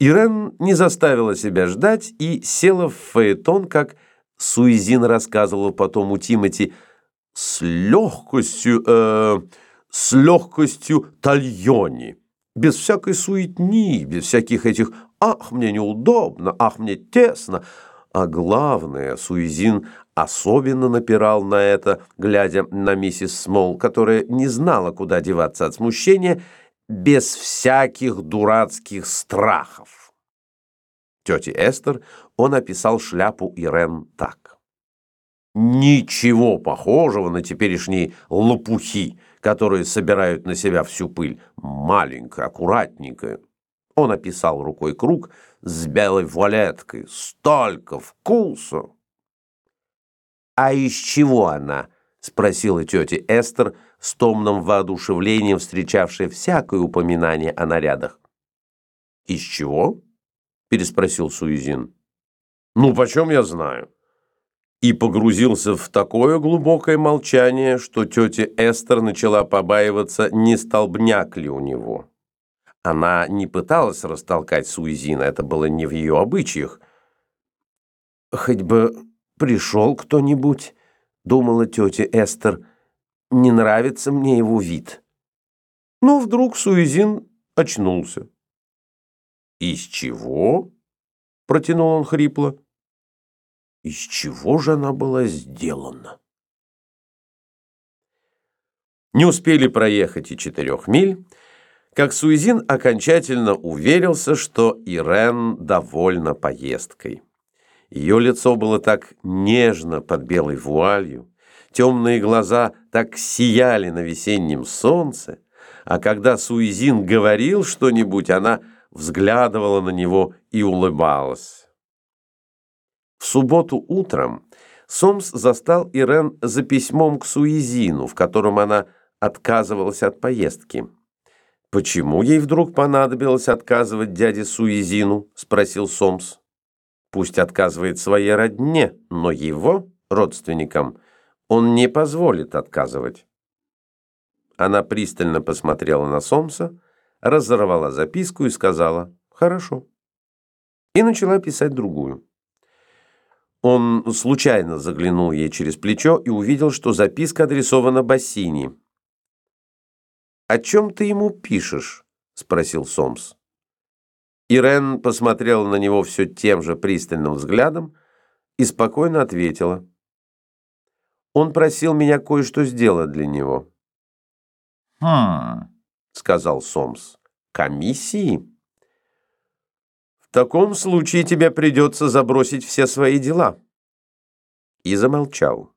Ирен не заставила себя ждать и села в фаэтон, как Суизин рассказывала потом у Тимати, с легкостью, э, с легкостью тальони, без всякой суетни, без всяких этих «ах, мне неудобно», «ах, мне тесно», а главное, Суизин особенно напирал на это, глядя на миссис Смол, которая не знала, куда деваться от смущения, без всяких дурацких страхов. Тете Эстер он описал шляпу Ирен так. Ничего похожего на теперешние лопухи, которые собирают на себя всю пыль. Маленькая, аккуратненькая. Он описал рукой круг с белой вуалеткой. Столько вкуса! «А из чего она?» — спросила тетя Эстер с томным воодушевлением, встречавшая всякое упоминание о нарядах. «Из чего?» — переспросил Суизин. «Ну, почем я знаю?» И погрузился в такое глубокое молчание, что тетя Эстер начала побаиваться, не столбняк ли у него. Она не пыталась растолкать Суизина, это было не в ее обычаях. «Хоть бы пришел кто-нибудь», — думала тетя Эстер, — «не нравится мне его вид». Но вдруг Суизин очнулся. «Из чего?» — протянул он хрипло. «Из чего же она была сделана?» Не успели проехать и четырех миль, как Суизин окончательно уверился, что Ирен довольна поездкой. Ее лицо было так нежно под белой вуалью, темные глаза так сияли на весеннем солнце, а когда Суизин говорил что-нибудь, она взглядывала на него и улыбалась. В субботу утром Сомс застал Ирен за письмом к Суизину, в котором она отказывалась от поездки. «Почему ей вдруг понадобилось отказывать дяде Суизину?» – спросил Сомс. Пусть отказывает своей родне, но его, родственникам, он не позволит отказывать. Она пристально посмотрела на Сомса, разорвала записку и сказала «Хорошо». И начала писать другую. Он случайно заглянул ей через плечо и увидел, что записка адресована Бассини. «О чем ты ему пишешь?» — спросил Сомс. Ирен посмотрела на него все тем же пристальным взглядом и спокойно ответила. Он просил меня кое-что сделать для него. «Хм», — сказал Сомс, — «комиссии?» «В таком случае тебе придется забросить все свои дела». И замолчал.